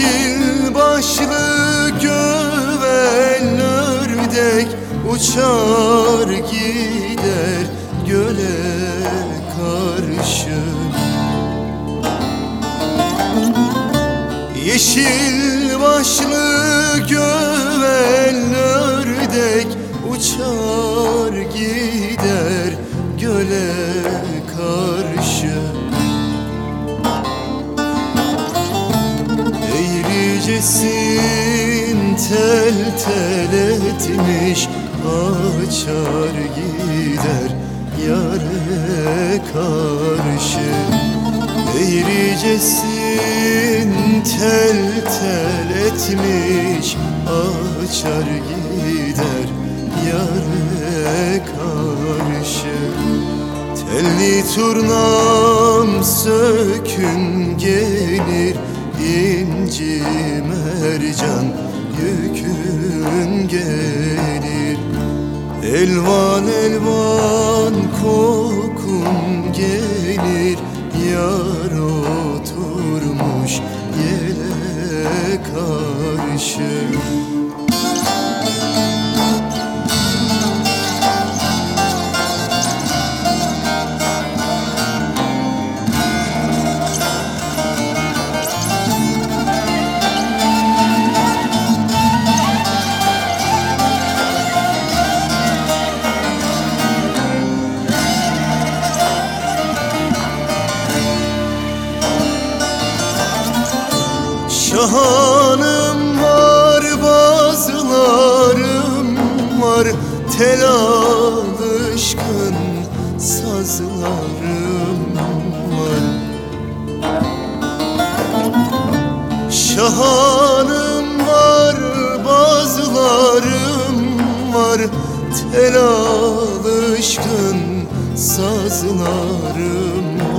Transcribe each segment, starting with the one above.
Yeşil başlı gövel ördek uçar gider göle karşı. Yeşil başlı gövel ördek uçar gider Eğricesin tel tel etmiş Açar gider yare karşı. Eğricesin tel tel etmiş Açar gider yare karşı. Telli turnam sökün gelir inci mercan yükün gelir. Elvan elvan kokun gelir. Yar oturmuş yele karşı Şahanım var bazılarım var. Tel alışkın sazlarım var. Şahanım var bazılarım var. Tel alışkın sazlarım var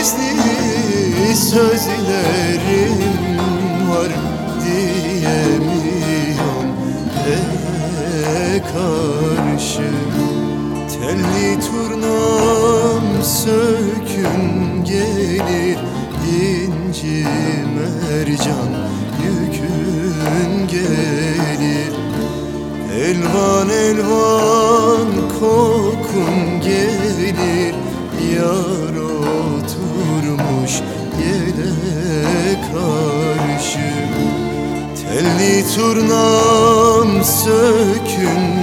gizli sözlerim var diyemiyorum. Ele karşı Telli turnam sökün gelir inci mercan yükün gelir. Elvan elvan kokun gelir Yar sökün.